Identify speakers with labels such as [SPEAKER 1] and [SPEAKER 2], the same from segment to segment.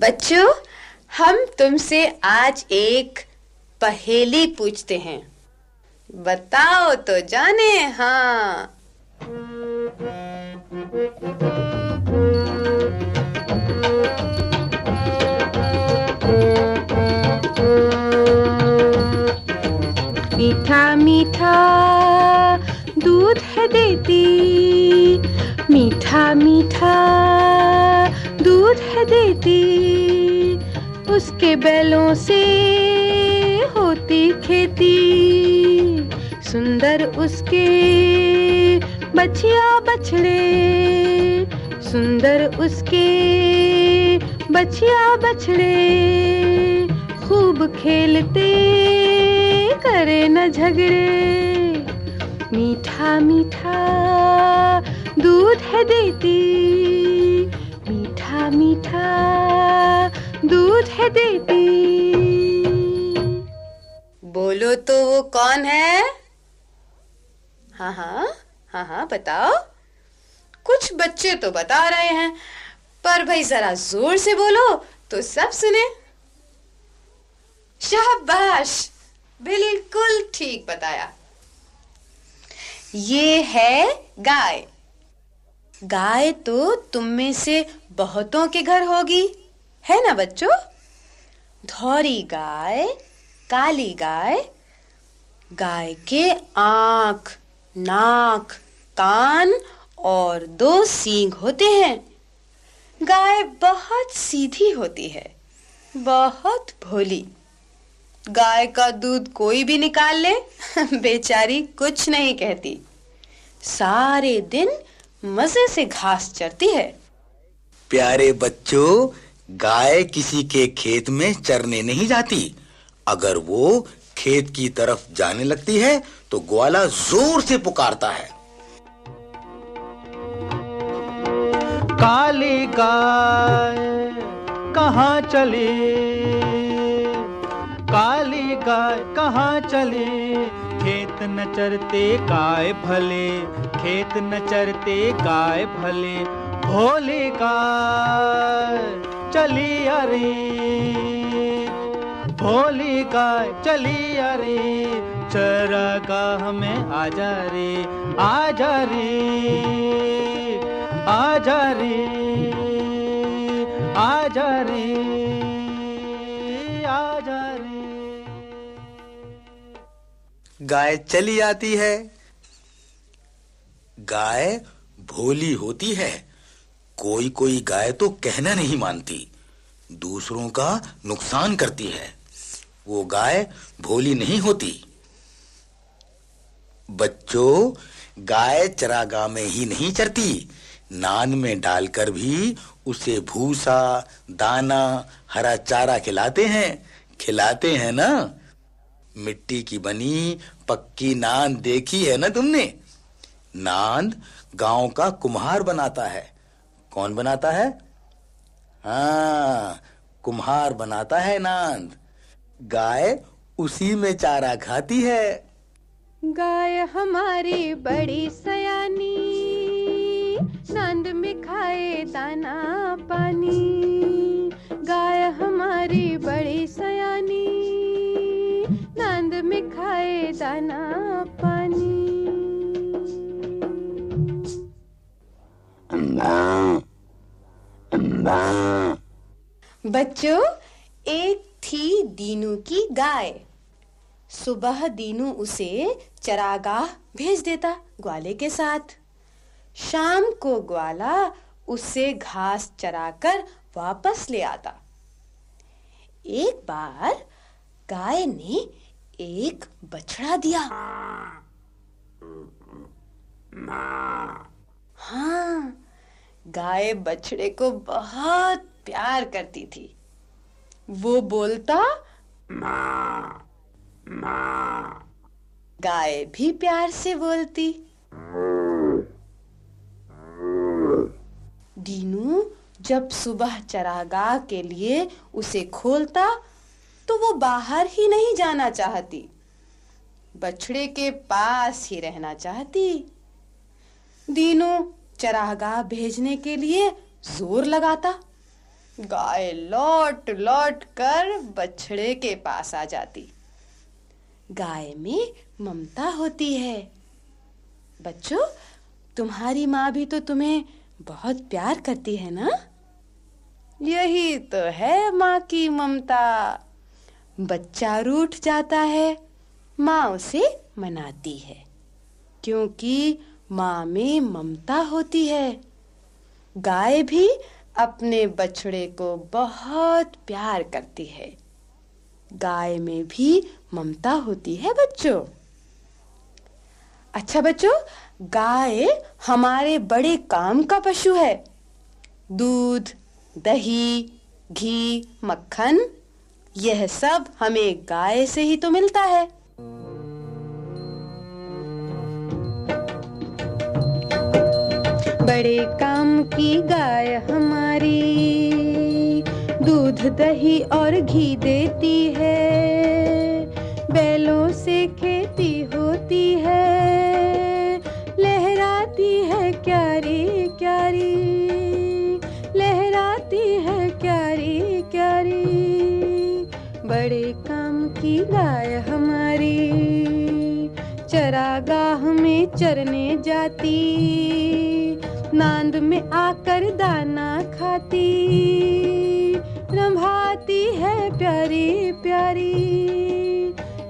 [SPEAKER 1] बच्चों, हम तुमसे आज एक पहेली पूछते हैं। बताओ तो जाने हाँ।
[SPEAKER 2] मीठा मीठा, दूध है देती। मीठा मीठा, दूध है देती। उसके बैलों से होती खेती। सुंदर उसके बछिया बछड़े। सुंदर उसके बछिया बछड़े। खूब खेलते करे न झगड़े। मीठा मीठा दूध है देती। मीठा मीठा दूध है देती।
[SPEAKER 1] बोलो तो वो कौन है? हाँ हाँ हाँ हाँ बताओ। कुछ बच्चे तो बता रहे हैं, पर भाई जरा ज़ोर से बोलो तो सब सुने। शाबाश! बिल्कुल ठीक बताया। ये है गाय। गाय तो तुम में से बहुतों के घर होगी। है ना बच्चों? धौरी गाय, काली गाय गाय के आँख, नाक, कान और दो सींग होते हैं। गाय बहुत सीधी होती है, बहुत भोली। गाय का दूध कोई भी निकाल ले, बेचारी कुछ नहीं कहती। सारे दिन मज़े से घास चरती है।
[SPEAKER 3] प्यारे बच्चों गाय किसी के खेत में चरने नहीं जाती। अगर वो खेत की तरफ़ जाने लगती है तो ग्वाला ज़ोर से पुकारता है।
[SPEAKER 4] काली गाय, कहाँ चली? काली गाय, कहाँ चली? खेत न चरते गाय भले, खेत न चरते गाय भले। भोली गाय चली अरे। भोली का चली अरे। चरागाह में आजा रे आजा रे आजा रे आजा रे आजा रे।
[SPEAKER 3] गाय चली आती है, गाय भोली होती है। कोई कोई गाय तो कहना नहीं मानती। दूसरों का नुकसान करती है। वो गाय भोली नहीं होती। बच्चों, गाय चरागाह में ही नहीं चरती। नान में डालकर भी उसे भूसा, दाना, हरा चारा खिलाते हैं। खिलाते हैं ना? मिट्टी की बनी, पक्की नांद देखी है ना तुमने? नांद गाँव का कुम्हार बनाता है। कौन बनाता है? हाँ कुम्हार बनाता है नांद। गाय उसी में चारा खाती है।
[SPEAKER 2] गाय हमारी बड़ी सयानी, नांद में खाए दाना पानी।
[SPEAKER 1] बच्चों, एक थी दीनू की गाय। सुबह दीनू उसे चरागाह भेज देता ग्वाले के साथ। शाम को ग्वाला उसे घास चराकर वापस ले आता। एक बार गाय ने एक बछड़ा दिया। हाँ गाय बछड़े को बहुत
[SPEAKER 5] प्यार करती थी। वो बोलता गाय भी प्यार से बोलती। दीनू जब सुबह चरागाह के लिए उसे खोलता तो वो बाहर ही नहीं जाना चाहती। बछड़े के पास ही रहना चाहती। दीनू चरागाह भेजने के लिए ज़ोर लगाता। गाय लौट लौट कर बछड़े के पास आ जाती। गाय में ममता होती है। बच्चों, तुम्हारी माँ भी तो तुम्हें बहुत प्यार करती है ना? यही तो है माँ की ममता। बच्चा रूठ जाता है, माँ उसे मनाती है, क्योंकि माँ में ममता होती है। गाय भी अपने बछड़े को बहुत प्यार करती है। गाय में भी ममता होती है बच्चों। अच्छा बच्चों, गाय हमारे बड़े काम का पशु है। दूध, दही, घी, मक्खन, यह सब हमें गाय से ही तो मिलता है।
[SPEAKER 1] बड़े काम की गाय हमारी। दूध, दही और घी देती है। बैलों से खेती होती है। लहराती है क्यारी क्यारी। लहराती है क्यारी क्यारी। बड़े काम की गाय हमारी। चरागाह में चरने जाती। नांद में आकर दाना खाती। रंभाती है प्यारी प्यारी।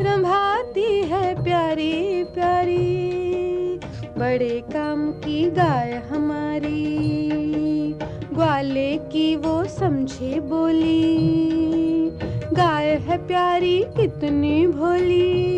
[SPEAKER 1] रंभाती है प्यारी प्यारी। बड़े काम की गाय हमारी। ग्वाले की वो समझे बोली। गाय है प्यारी, कितनी भोली।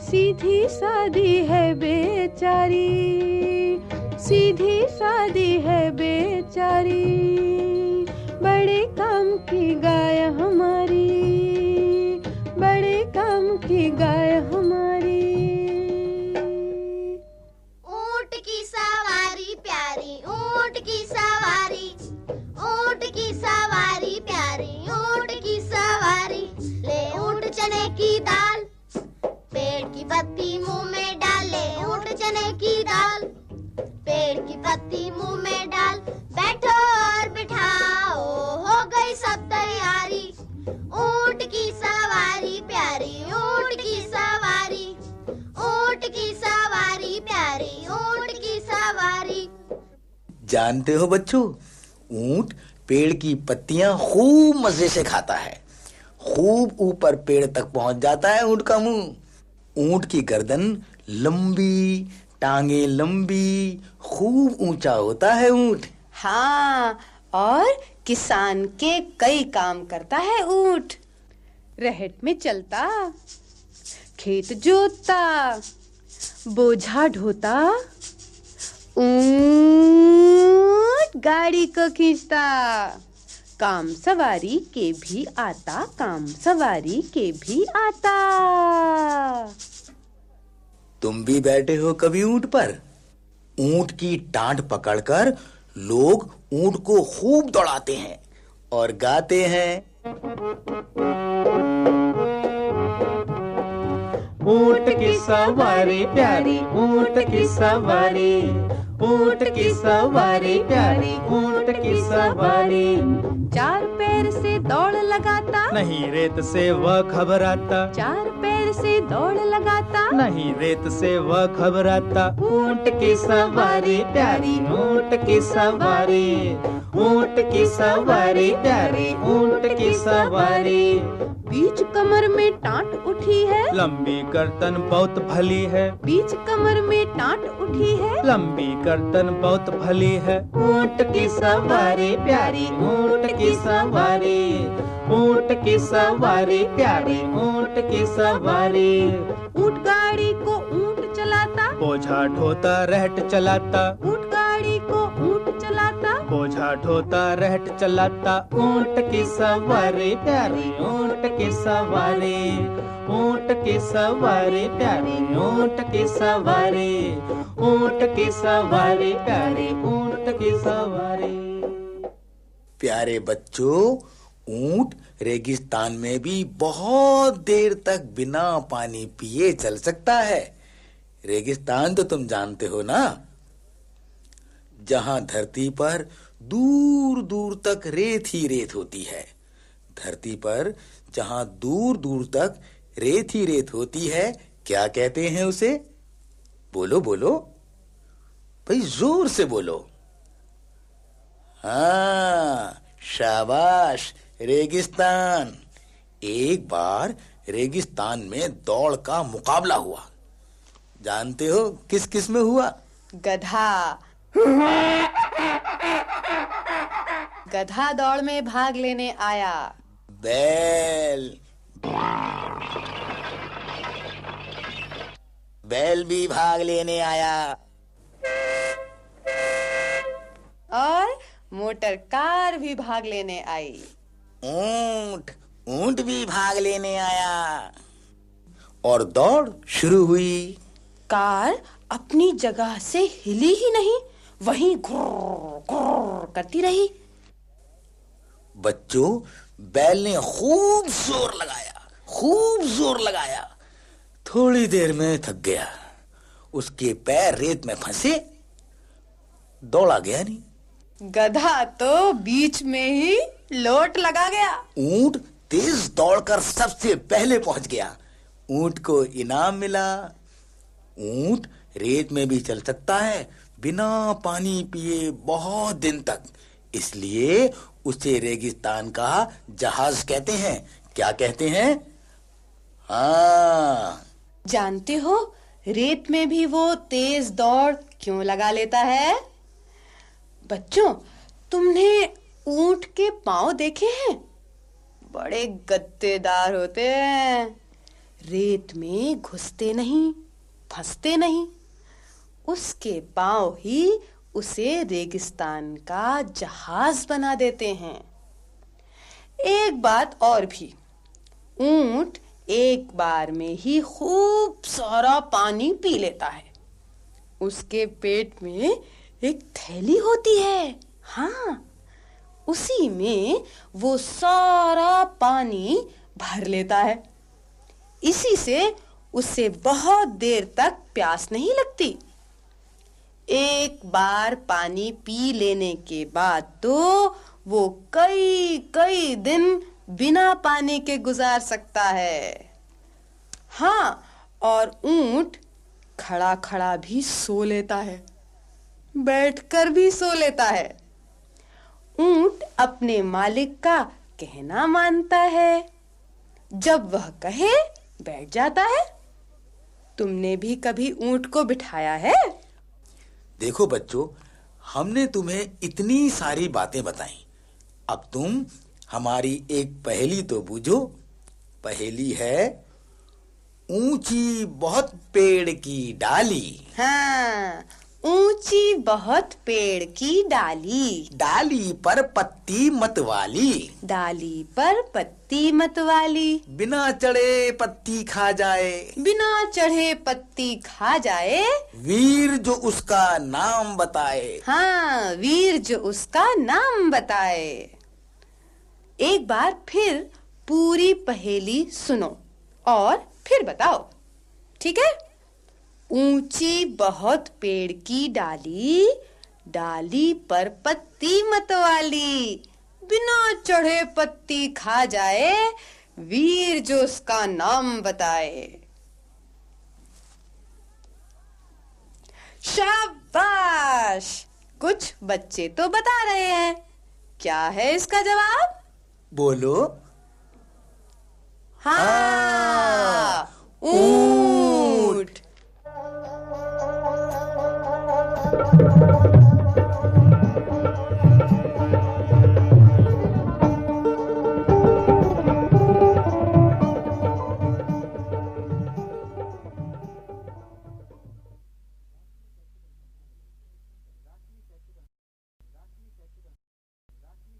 [SPEAKER 1] सीधी सादी है बेचारी। सीधी सादी है बेचारी। बड़े काम की गाय हमारी। बड़े काम की गाय हमारी।
[SPEAKER 6] ऊँट की सवारी प्यारी, ऊँट की सवारी। ऊँट की सवारी प्यारी, ऊँट की सवारी। ले ऊँट चने की दाल
[SPEAKER 3] जानते हो बच्चों? ऊँट पेड़ की पत्तियाँ खूब मज़े से खाता है। खूब ऊपर पेड़ तक पहुँच जाता है ऊँट का मुँह। ऊँट की गर्दन लंबी, टांगे लंबी, खूब ऊँचा होता है ऊँट।
[SPEAKER 5] हाँ और किसान के कई काम करता है ऊँट।
[SPEAKER 1] रहट में चलता, खेत जोतता, बोझा ढोता ऊँट गाड़ी को खींचता। काम सवारी के भी आता काम सवारी के भी आता।
[SPEAKER 3] तुम भी बैठे हो कभी ऊँट पर? ऊँट की टांट पकड़कर लोग ऊँट को खूब दौड़ाते हैं और गाते हैं।
[SPEAKER 4] ऊँट की सवारी प्यारी ऊँट की सवारी। ऊँट की सवारी प्यारी ऊँट की सवारी।
[SPEAKER 1] चार पैर से दौड़ लगाता
[SPEAKER 4] नहीं रेत से वह घबराता।
[SPEAKER 1] चार पैर से दौड़ लगाता
[SPEAKER 4] नहीं रेत से वह घबराता। ऊँट की सवारी प्यारी ऊँट की सवारी। ऊँट की सवारी प्यारी ऊँट की सवारी।
[SPEAKER 1] बीच कमर में टाट उठी है।
[SPEAKER 4] लंबी गर्दन बहुत भली है।
[SPEAKER 1] बीच कमर में टाट उठी है।
[SPEAKER 4] लंबी गर्दन बहुत भली है। ऊँट की सवारी प्यारी ऊँट की सवारी। ऊँट की सवारी प्यारी ऊँट की सवारी।
[SPEAKER 1] ऊँट गाड़ी को ऊँट चलाता।
[SPEAKER 4] बोझा ढोता रहट चलाता।
[SPEAKER 1] ऊँट गाड़ी को ऊँट चलाता।
[SPEAKER 4] बोझा ढोता रहट चलाता। ऊँट की सवारी प्यारी ऊँट की सवारी, ऊँट की सवारी, प्यारी ऊँट की सवारी, ऊँट की सवारी, प्यारी ऊँट की सवारी।
[SPEAKER 3] प्यारे बच्चों, ऊँट रेगिस्तान में भी बहुत देर तक बिना पानी पिए चल सकता है। रेगिस्तान तो तुम जानते हो ना? जहाँ धरती पर दूर दूर तक रेत ही रेत होती है। धरती पर जहाँ दूर दूर तक रेत ही रेत होती है, क्या कहते हैं उसे? बोलो बोलो। भाई, ज़ोर से बोलो। हाँ शाबाश, रेगिस्तान। एक बार रेगिस्तान में दौड़ का मुकाबला हुआ। जानते हो किस किसमें हुआ?
[SPEAKER 1] गधा। गधा दौड़ में भाग लेने आया।
[SPEAKER 3] बैल। बैल भी भाग लेने आया।
[SPEAKER 1] और मोटर कार भी भाग लेने आई।
[SPEAKER 3] ऊँट ऊँट भी भाग लेने आया। और दौड़ शुरू हुई।
[SPEAKER 1] कार अपनी जगह से हिली ही नहीं वहीं घुर्र घुर्र करती रही।
[SPEAKER 3] बच्चों बैल ने खूब ज़ोर लगाया खूब ज़ोर लगाया। थोड़ी देर में थक गया। उसके पैर रेत में फंसे दौड़ा गया नहीं।
[SPEAKER 1] गधा तो बीच में ही लोट लगा गया।
[SPEAKER 3] ऊँट तेज दौड़कर सबसे पहले पहुँच गया। ऊँट को इनाम मिला। ऊँट रेत में भी चल सकता है बिना पानी पिए बहुत दिन तक। इसलिए उसे रेगिस्तान का जहाज़ कहते हैं। क्या कहते हैं? हाँ।
[SPEAKER 1] जानते हो, रेत में भी वो तेज दौड़ क्यों लगा लेता है? बच्चों, तुमने ऊँट के पाँव देखे हैं? बड़े गद्देदार होते हैं। रेत में घुसते नहीं, फंसते नहीं। उसके पाँव ही उसे रेगिस्तान का जहाज़ बना देते हैं। एक बात और भी, ऊँट एक बार में ही खूब सारा पानी पी लेता है। उसके पेट में एक थैली होती है। हाँ उसी में वो सारा पानी भर लेता है। इसी से उसे बहुत देर तक प्यास नहीं लगती। एक बार पानी पी लेने के बाद तो वो कई कई दिन बिना पानी के गुजार सकता है। हाँ और ऊँट खड़ा खड़ा भी सो लेता है। बैठकर भी सो लेता है। ऊँट अपने मालिक का कहना मानता है। जब वह कहे, बैठ जाता है। तुमने भी कभी ऊँट को बिठाया है?
[SPEAKER 3] देखो बच्चों, हमने तुम्हें इतनी सारी बातें बताई। अब तुम हमारी एक पहेली तो बूझो। पहेली है, ऊँची बहुत पेड़ की डाली।
[SPEAKER 1] हाँ ऊँची बहुत पेड़ की डाली।
[SPEAKER 3] डाली पर पत्ती मत वाली
[SPEAKER 1] डाली पर पत्ती मत वाली
[SPEAKER 3] बिना चढ़े पत्ती खा जाए।
[SPEAKER 1] बिना चढ़े पत्ती खा जाए।
[SPEAKER 3] वीर जो उसका नाम बताए।
[SPEAKER 1] हाँ वीर जो उसका नाम बताए। एक बार फिर पूरी पहेली सुनो और फिर बताओ। ठीक है? ऊँची बहुत पेड़ की डाली डाली पर पत्ती मत वाली बिना चढ़े पत्ती खा जाए वीर जो उसका नाम बताए। शाबाश! कुछ बच्चे तो बता रहे हैं। क्या है इसका जवाब?
[SPEAKER 3] बोलो।
[SPEAKER 1] हाँ।